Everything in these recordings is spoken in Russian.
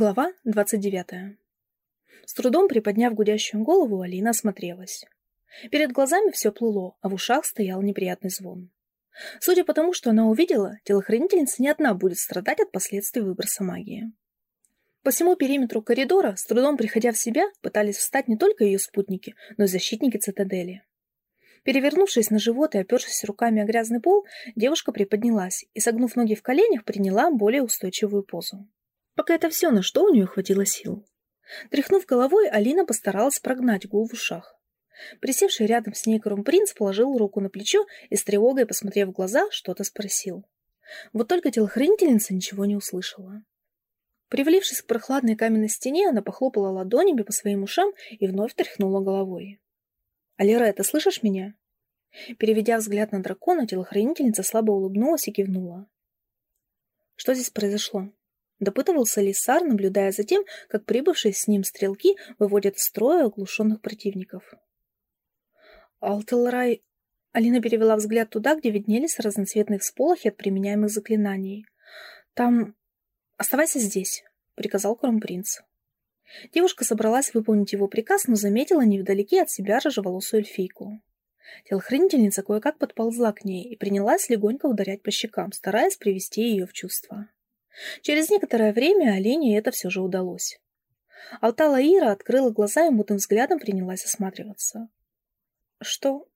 Глава 29. С трудом приподняв гудящую голову, Алина осмотрелась. Перед глазами все плыло, а в ушах стоял неприятный звон. Судя по тому, что она увидела, телохранительница не одна будет страдать от последствий выброса магии. По всему периметру коридора, с трудом приходя в себя, пытались встать не только ее спутники, но и защитники цитадели. Перевернувшись на живот и опершись руками о грязный пол, девушка приподнялась и, согнув ноги в коленях, приняла более устойчивую позу. Пока это все, на что у нее хватило сил. Тряхнув головой, Алина постаралась прогнать гул в ушах. Присевший рядом с ней кромпринц положил руку на плечо и с тревогой, посмотрев в глаза, что-то спросил. Вот только телохранительница ничего не услышала. Привалившись к прохладной каменной стене, она похлопала ладонями по своим ушам и вновь тряхнула головой. «Алира, ты слышишь меня?» Переведя взгляд на дракона, телохранительница слабо улыбнулась и кивнула. «Что здесь произошло?» Допытывался Лисар, наблюдая за тем, как прибывшие с ним стрелки выводят из строя оглушенных противников. Алтелрай... Алина перевела взгляд туда, где виднелись разноцветные всполохи от применяемых заклинаний. «Там... Оставайся здесь», — приказал кромпринц. Девушка собралась выполнить его приказ, но заметила невдалеке от себя рыжеволосую эльфийку. Телохранительница кое-как подползла к ней и принялась легонько ударять по щекам, стараясь привести ее в чувство. Через некоторое время Олене это все же удалось. Алтала Ира открыла глаза и мутным взглядом принялась осматриваться. «Что?»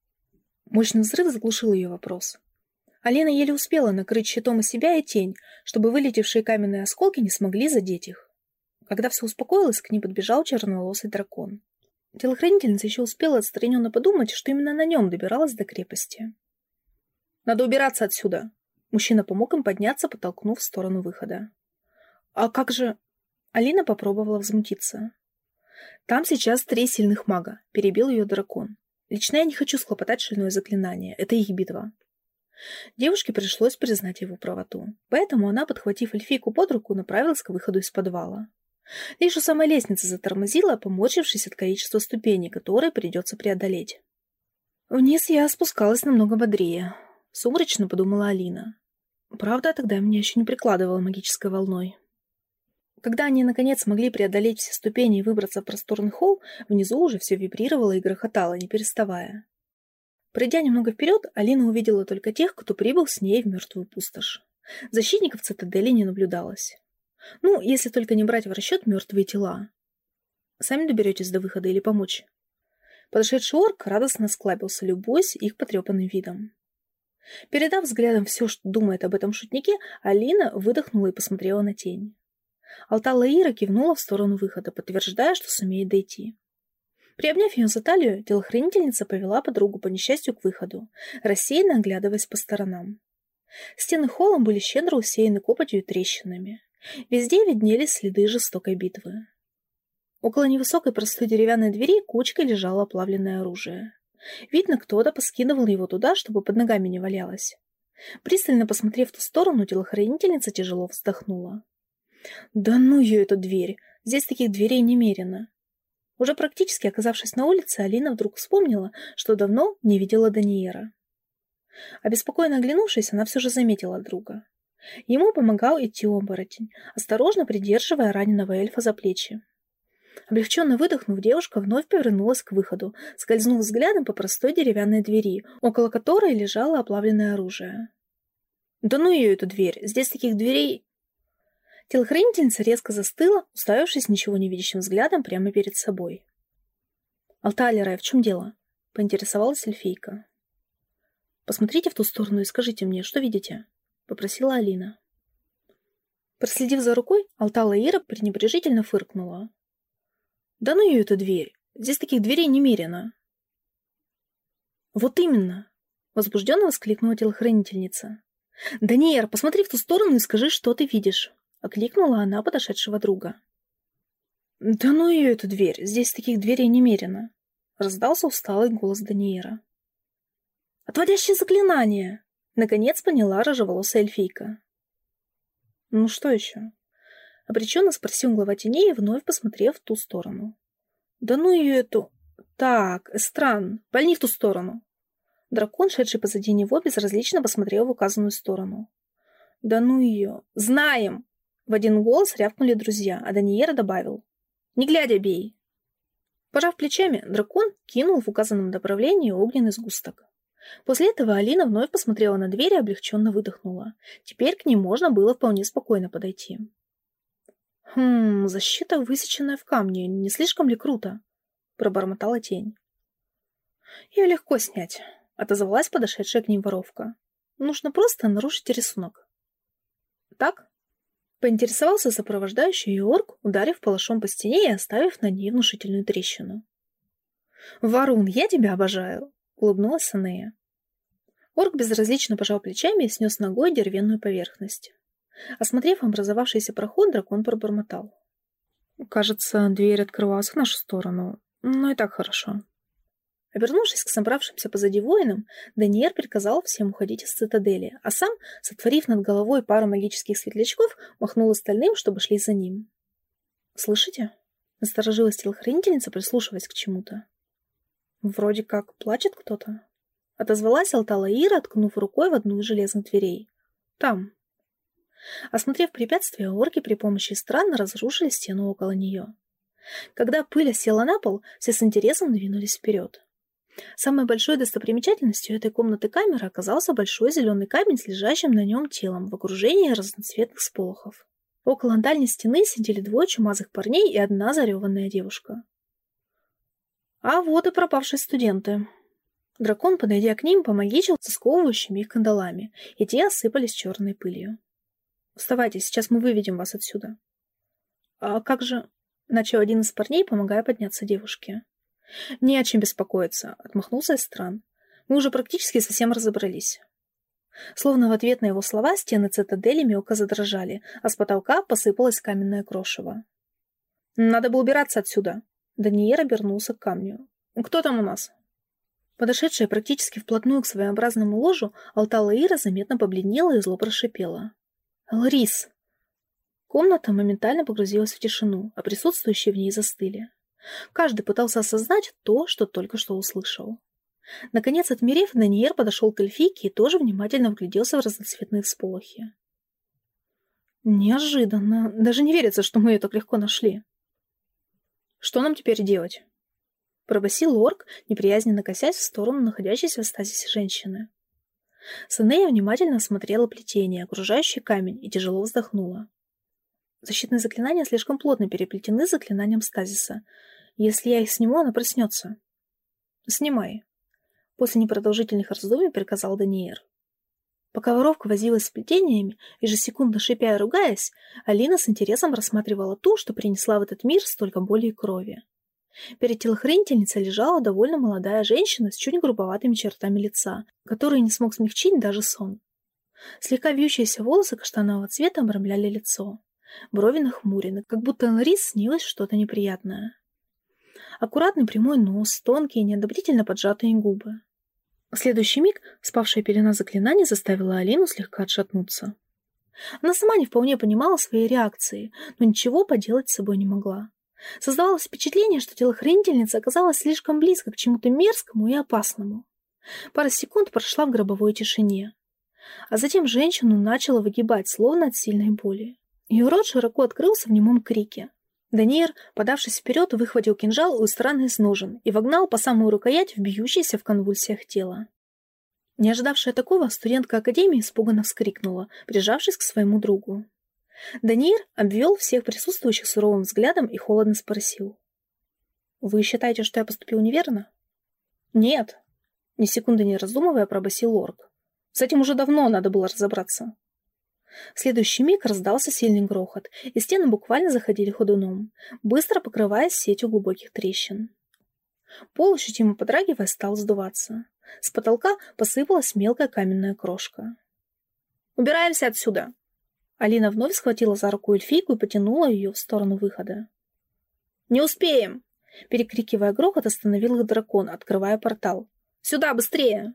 Мощный взрыв заглушил ее вопрос. Алена еле успела накрыть щитом и себя, и тень, чтобы вылетевшие каменные осколки не смогли задеть их. Когда все успокоилось, к ней подбежал черноволосый дракон. Телохранительница еще успела отстраненно подумать, что именно на нем добиралась до крепости. «Надо убираться отсюда!» Мужчина помог им подняться, подтолкнув в сторону выхода. «А как же...» Алина попробовала взмутиться. «Там сейчас три сильных мага», — перебил ее дракон. «Лично я не хочу схлопотать шальное заклинание. Это их битва». Девушке пришлось признать его правоту. Поэтому она, подхватив эльфийку под руку, направилась к выходу из подвала. Лишь у самой лестницы затормозила, поморщившись от количества ступеней, которые придется преодолеть. Вниз я спускалась намного бодрее. Сумрачно подумала Алина. Правда, тогда меня еще не прикладывало магической волной. Когда они, наконец, смогли преодолеть все ступени и выбраться в просторный холл, внизу уже все вибрировало и грохотало, не переставая. Пройдя немного вперед, Алина увидела только тех, кто прибыл с ней в мертвую пустошь. Защитников цитадели не наблюдалось. Ну, если только не брать в расчет мертвые тела. Сами доберетесь до выхода или помочь? Подошедший орк радостно склабился, любуясь их потрепанным видом. Передав взглядом все, что думает об этом шутнике, Алина выдохнула и посмотрела на тень. Алтала Ира кивнула в сторону выхода, подтверждая, что сумеет дойти. Приобняв ее за талию, телохранительница повела подругу по несчастью к выходу, рассеянно оглядываясь по сторонам. Стены холла были щедро усеяны копотью и трещинами. Везде виднелись следы жестокой битвы. Около невысокой простой деревянной двери кучкой лежало оплавленное оружие. Видно, кто-то поскидывал его туда, чтобы под ногами не валялось. Пристально посмотрев в ту сторону, телохранительница тяжело вздохнула. «Да ну ее эту дверь! Здесь таких дверей немерено!» Уже практически оказавшись на улице, Алина вдруг вспомнила, что давно не видела Даниера. Обеспокоенно оглянувшись, она все же заметила друга. Ему помогал идти оборотень, осторожно придерживая раненого эльфа за плечи. Облегченно выдохнув, девушка вновь повернулась к выходу, скользнув взглядом по простой деревянной двери, около которой лежало оплавленное оружие. «Да ну ее, эту дверь! Здесь таких дверей...» Телохранительница резко застыла, уставившись ничего не видящим взглядом прямо перед собой. «Алталера, в чем дело?» — поинтересовалась эльфийка. «Посмотрите в ту сторону и скажите мне, что видите?» — попросила Алина. Проследив за рукой, Алтала Ира пренебрежительно фыркнула. Да ну ее эту дверь. Здесь таких дверей немерено. Вот именно, возбужденно воскликнула телохранительница. Даниэр, посмотри в ту сторону и скажи, что ты видишь. Окликнула она подошедшего друга. Да ну ее эту дверь. Здесь таких дверей немерено. Раздался усталый голос Даниэра. Отводящее заклинание! Наконец поняла рыжеволосая эльфийка. Ну что еще? Обреченно спросил глава теней, вновь посмотрев в ту сторону. «Да ну ее эту...» «Так, Эстран, пальни в ту сторону!» Дракон, шедший позади него, безразлично посмотрел в указанную сторону. «Да ну ее! Знаем!» В один голос рявкнули друзья, а Даниера добавил. «Не глядя, бей!» Пожав плечами, дракон кинул в указанном направлении огненный сгусток. После этого Алина вновь посмотрела на дверь и облегченно выдохнула. Теперь к ним можно было вполне спокойно подойти. «Хм, защита, высеченная в камне, не слишком ли круто?» — пробормотала тень. «Ее легко снять», — отозвалась подошедшая к ним воровка. «Нужно просто нарушить рисунок». «Так?» — поинтересовался сопровождающий ее орк, ударив палашом по стене и оставив на ней внушительную трещину. «Варун, я тебя обожаю!» — улыбнулась Санея. Орк безразлично пожал плечами и снес ногой деревянную поверхность. Осмотрев образовавшийся проход, дракон пробормотал. «Кажется, дверь открывалась в нашу сторону, но и так хорошо». Обернувшись к собравшимся позади воинам, Даниэр приказал всем уходить из цитадели, а сам, сотворив над головой пару магических светлячков, махнул остальным, чтобы шли за ним. «Слышите?» — насторожилась телохранительница, прислушиваясь к чему-то. «Вроде как плачет кто-то». Отозвалась Алтала Ира, ткнув рукой в одну из железных дверей. «Там». Осмотрев препятствие, орки при помощи стран разрушили стену около нее. Когда пыль осела на пол, все с интересом двинулись вперед. Самой большой достопримечательностью этой комнаты камеры оказался большой зеленый камень с лежащим на нем телом в окружении разноцветных сполохов. Около дальней стены сидели двое чумазых парней и одна зареванная девушка. А вот и пропавшие студенты. Дракон, подойдя к ним, помогичил со сковывающими их кандалами, и те осыпались черной пылью. «Вставайте, сейчас мы выведем вас отсюда». «А как же...» — начал один из парней, помогая подняться девушке. «Не о чем беспокоиться», — отмахнулся Эстран. «Мы уже практически совсем разобрались». Словно в ответ на его слова стены цитадели мелко задрожали, а с потолка посыпалось каменное крошево. «Надо бы убираться отсюда», Даниэр обернулся к камню. «Кто там у нас?» Подошедшая практически вплотную к своеобразному ложу, Алтала Ира заметно побледнела и зло прошипела. «Ларис!» Комната моментально погрузилась в тишину, а присутствующие в ней застыли. Каждый пытался осознать то, что только что услышал. Наконец, отмерев, Даниэр подошел к эльфийке и тоже внимательно вгляделся в разноцветные всполохи. «Неожиданно. Даже не верится, что мы ее так легко нашли», что нам теперь делать? Пробасил орк, неприязненно косясь в сторону находящейся в стазисе женщины. Санея внимательно осмотрела плетение, окружающий камень, и тяжело вздохнула. Защитные заклинания слишком плотно переплетены с заклинанием стазиса. Если я их сниму, она проснется. Снимай. После непродолжительных раздумий приказал Даниэр. Пока воровка возилась с плетениями, ежесекундно шипя и ругаясь, Алина с интересом рассматривала ту, что принесла в этот мир столько боли и крови. Перед телохранительницей лежала довольно молодая женщина с чуть грубоватыми чертами лица, которые не смог смягчить даже сон. Слегка вьющиеся волосы каштанового цвета обрамляли лицо. Брови нахмурены, как будто Ларис снилось что-то неприятное. Аккуратный прямой нос, тонкие, неодобрительно поджатые губы. В следующий миг спавшая пелена заклинаний заставила Алину слегка отшатнуться. Она сама не вполне понимала свои реакции, но ничего поделать с собой не могла. Создавалось впечатление, что телохранительница оказалась слишком близко к чему-то мерзкому и опасному. Пара секунд прошла в гробовой тишине. А затем женщину начала выгибать, словно от сильной боли. Ее рот широко открылся в немом крике. Даниэр, подавшись вперед, выхватил кинжал у страны из ножен и вогнал по самую рукоять в бьющееся в конвульсиях тело. Не ожидавшая такого, студентка Академии испуганно вскрикнула, прижавшись к своему другу. Даниэр обвел всех присутствующих суровым взглядом и холодно спросил. «Вы считаете, что я поступил неверно?» «Нет», — ни секунды не раздумывая, пробасил Орк. «С этим уже давно надо было разобраться». В следующий миг раздался сильный грохот, и стены буквально заходили ходуном, быстро покрываясь сетью глубоких трещин. Пол, ощутимо подрагивая, стал сдуваться. С потолка посыпалась мелкая каменная крошка. «Убираемся отсюда!» Алина вновь схватила за руку эльфийку и потянула ее в сторону выхода. «Не успеем!» Перекрикивая грохот, остановил их дракон, открывая портал. «Сюда, быстрее!»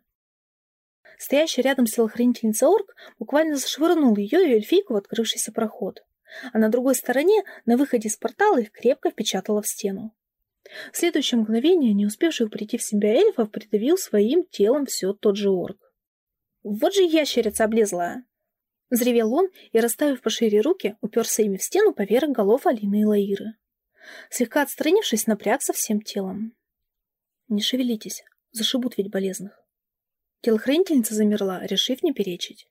Стоящий рядом с телохранительницей орк буквально зашвырнул ее и эльфийку в открывшийся проход. А на другой стороне, на выходе из портала, их крепко впечатало в стену. В следующее мгновение, не успевших прийти в себя эльфов, придавил своим телом все тот же орк. «Вот же ящерица облезла!» Взревел он и, расставив пошире руки, уперся ими в стену поверх голов Алины и Лаиры. Слегка отстранившись, напрягся всем телом. «Не шевелитесь, зашибут ведь болезных». Телохранительница замерла, решив не перечить.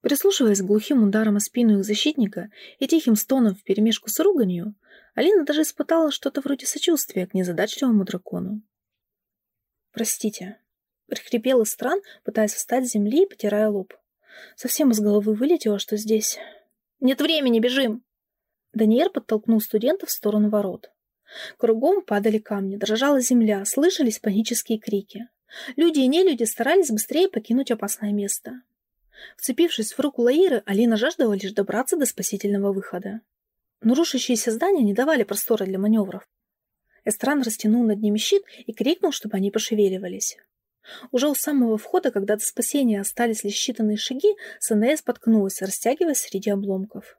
Прислушиваясь к глухим ударам о спину их защитника и тихим стоном вперемешку с руганью, Алина даже испытала что-то вроде сочувствия к незадачливому дракону. «Простите», — прихрипел из стран, пытаясь встать с земли и потирая лоб. Совсем из головы вылетело, что здесь... «Нет времени, бежим!» Даниэль подтолкнул студента в сторону ворот. Кругом падали камни, дрожала земля, слышались панические крики. Люди и нелюди старались быстрее покинуть опасное место. Вцепившись в руку Лаиры, Алина жаждала лишь добраться до спасительного выхода. Но рушащиеся здания не давали простора для маневров. Эстран растянул над ними щит и крикнул, чтобы они пошевеливались. Уже у самого входа, когда до спасения остались лишь считанные шаги, Санея споткнулась, растягиваясь среди обломков.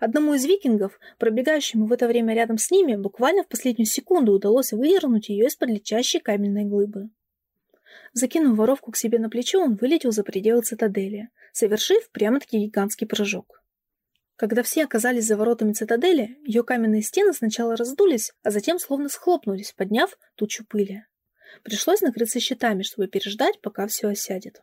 Одному из викингов, пробегающему в это время рядом с ними, буквально в последнюю секунду удалось выдернуть ее из-под летящей каменной глыбы. Закинув воровку к себе на плечо, он вылетел за пределы цитадели, совершив прямо-таки гигантский прыжок. Когда все оказались за воротами цитадели, ее каменные стены сначала раздулись, а затем словно схлопнулись, подняв тучу пыли. Пришлось накрыться щитами, чтобы переждать, пока все осядет.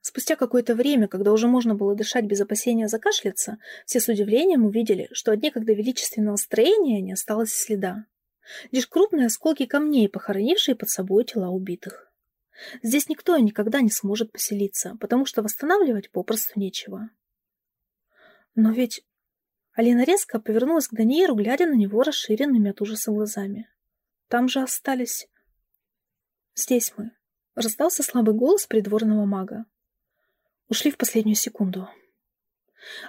Спустя какое-то время, когда уже можно было дышать без опасения закашляться, все с удивлением увидели, что от некогда величественного строения не осталось следа. Лишь крупные осколки камней, похоронившие под собой тела убитых. Здесь никто и никогда не сможет поселиться, потому что восстанавливать попросту нечего. Но ведь... Алина резко повернулась к Даниэру, глядя на него расширенными от ужаса глазами. Там же остались... Здесь мы. Раздался слабый голос придворного мага. Ушли в последнюю секунду.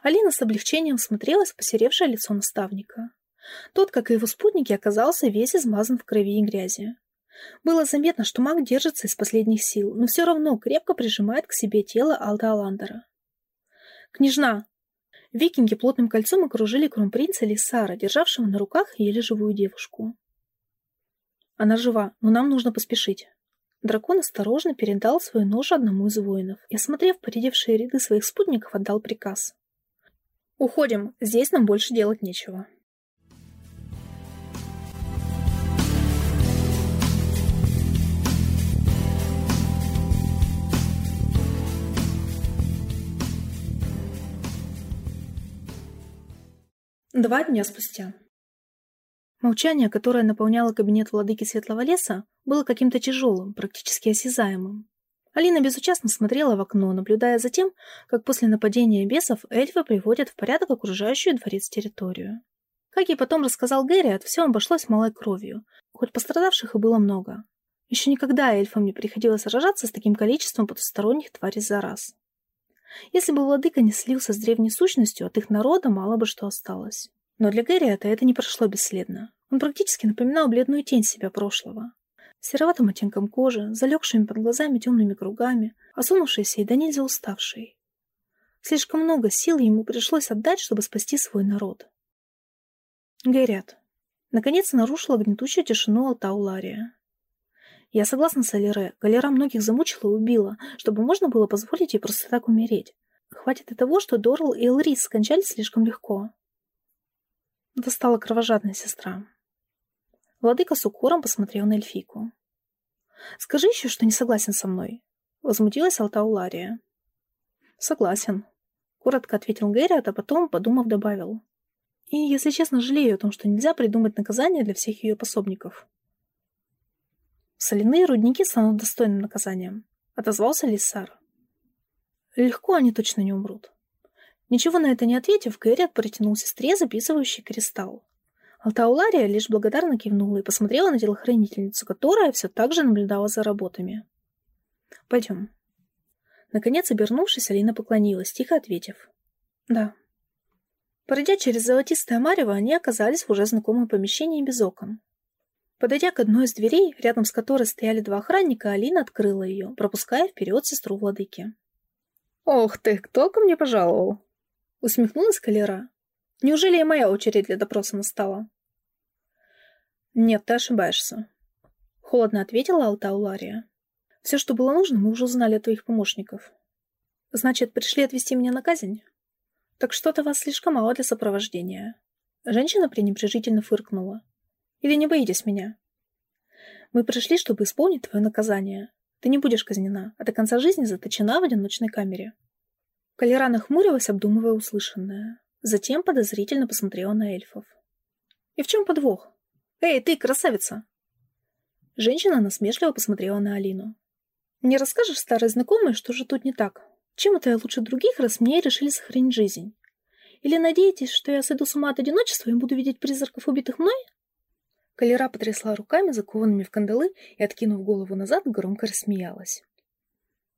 Алина с облегчением смотрелась в посеревшее лицо наставника. Тот, как и его спутники, оказался весь измазан в крови и грязи. Было заметно, что маг держится из последних сил, но все равно крепко прижимает к себе тело Алда Аландера. «Княжна!» Викинги плотным кольцом окружили кронпринца Лисара, державшего на руках еле живую девушку. «Она жива, но нам нужно поспешить». Дракон осторожно передал свой нож одному из воинов и, осмотрев поредевшие ряды своих спутников, отдал приказ. «Уходим, здесь нам больше делать нечего». Два дня спустя. Молчание, которое наполняло кабинет владыки Светлого леса, было каким-то тяжелым, практически осязаемым. Алина безучастно смотрела в окно, наблюдая за тем, как после нападения бесов эльфы приводят в порядок окружающую дворец территорию. Как и потом рассказал Гэри, от всего обошлось малой кровью, хоть пострадавших и было много. Еще никогда эльфам не приходилось сражаться с таким количеством потусторонних тварей за раз. Если бы владыка не слился с древней сущностью, от их народа мало бы что осталось. Но для Гэриэта это не прошло бесследно. Он практически напоминал бледную тень себя прошлого. Сероватым оттенком кожи, залегшими под глазами темными кругами, осунувшийся и до нельзя уставший. Слишком много сил ему пришлось отдать, чтобы спасти свой народ. Гэрят. Наконец нарушила гнетущую тишину Алтаулария. Я согласна с Алире. Галера многих замучила и убила, чтобы можно было позволить ей просто так умереть. Хватит и того, что Дорл и Элрис скончались слишком легко. Это стала кровожадная сестра. Владыка с укором посмотрел на эльфийку. «Скажи еще, что не согласен со мной», — возмутилась Алтаулария. «Согласен», — коротко ответил Гэрриот, а потом, подумав, добавил. «И, если честно, жалею о том, что нельзя придумать наказание для всех ее пособников». «Соляные рудники станут достойным наказанием», — отозвался Лиссар. «Легко они точно не умрут». Ничего на это не ответив, Гэрриот протянул сестре записывающий кристалл. Алтаулария лишь благодарно кивнула и посмотрела на телохранительницу, которая все так же наблюдала за работами. «Пойдем». Наконец, обернувшись, Алина поклонилась, тихо ответив. «Да». Пройдя через золотистое марево, они оказались в уже знакомом помещении без окон. Подойдя к одной из дверей, рядом с которой стояли два охранника, Алина открыла ее, пропуская вперед сестру владыки. «Ох ты, кто ко мне пожаловал?» Усмехнулась Калера. «Неужели и моя очередь для допроса настала?» «Нет, ты ошибаешься», — холодно ответила Алтаулария. «Все, что было нужно, мы уже узнали от твоих помощников. Значит, пришли отвезти меня на казнь?» «Так что-то вас слишком мало для сопровождения». Женщина пренебрежительно фыркнула. «Или не боитесь меня?» «Мы пришли, чтобы исполнить твое наказание. Ты не будешь казнена, а до конца жизни заточена в одиночной камере». Калера нахмурилась, обдумывая услышанное. Затем подозрительно посмотрела на эльфов. «И в чем подвох? Эй, ты, красавица!» Женщина насмешливо посмотрела на Алину. «Не расскажешь старой знакомой, что же тут не так? Чем это я лучше других, раз мне решили сохранить жизнь? Или надеетесь, что я сойду с ума от одиночества и буду видеть призраков, убитых мной?» Калера потрясла руками, закованными в кандалы, и, откинув голову назад, громко рассмеялась.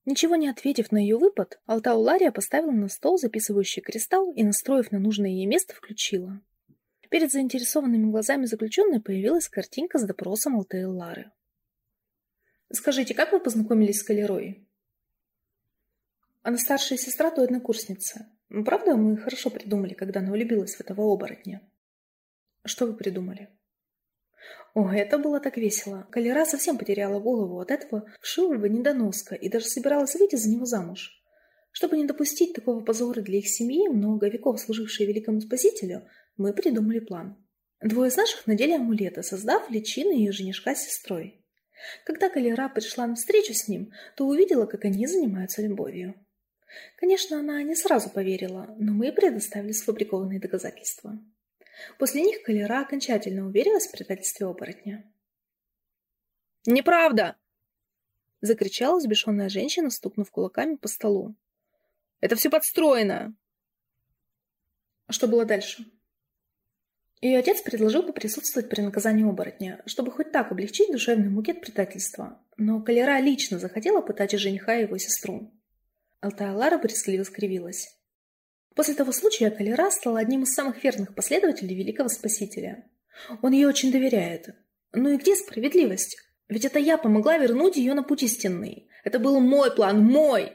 Ничего не ответив на ее выпад, Алтау Лария поставила на стол записывающий кристалл и, настроив на нужное ей место, включила. Перед заинтересованными глазами заключенной появилась картинка с допросом Алтейл Лары. «Скажите, как вы познакомились с Калерой?» Она старшая сестра той однокурсницы. Правда, мы хорошо придумали, когда она влюбилась в этого оборотня. Что вы придумали? О, это было так весело. Калера совсем потеряла голову от этого вшивого недоноска и даже собиралась выйти за него замуж. Чтобы не допустить такого позора для их семьи, много веков служившей великому спасителю, мы придумали план. Двое из наших надели амулеты, создав личины ее женишка сестрой. Когда Калера пришла на встречу с ним, то увидела, как они занимаются любовью. Конечно, она не сразу поверила, но мы предоставили сфабрикованные доказательства. После них Калера окончательно уверилась в предательстве оборотня. «Неправда!» — закричала взбешенная женщина, стукнув кулаками по столу. «Это все подстроено!» А что было дальше? Ее отец предложил поприсутствовать при наказании оборотня, чтобы хоть так облегчить душевный муки от предательства. Но Калера лично захотела пытать и жениха и его сестру. Алтая Лара брезгливо скривилась. После того случая Калера стала одним из самых верных последователей Великого Спасителя. Он ей очень доверяет. Ну и где справедливость? Ведь это я помогла вернуть ее на путь истинный. Это был мой план, мой!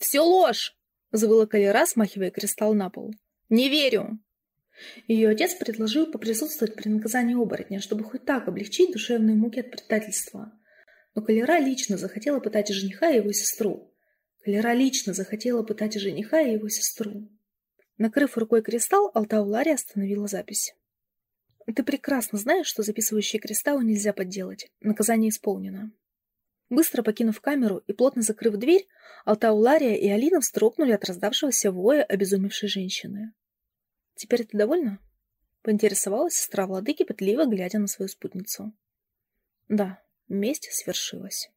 «Все ложь!» — завыла Калера, смахивая кристалл на пол. «Не верю!» Ее отец предложил поприсутствовать при наказании оборотня, чтобы хоть так облегчить душевные муки от предательства. Но Калера лично захотела пытать жениха и его сестру. Калера лично захотела пытать жениха и его сестру. Накрыв рукой кристалл, Алтаулари остановила запись. «Ты прекрасно знаешь, что записывающие кристаллы нельзя подделать. Наказание исполнено». Быстро покинув камеру и плотно закрыв дверь, Алтаулария и Алина встрогнули от раздавшегося воя обезумевшей женщины. «Теперь ты довольна?» — поинтересовалась сестра владыки, пытливо глядя на свою спутницу. «Да, месть свершилась».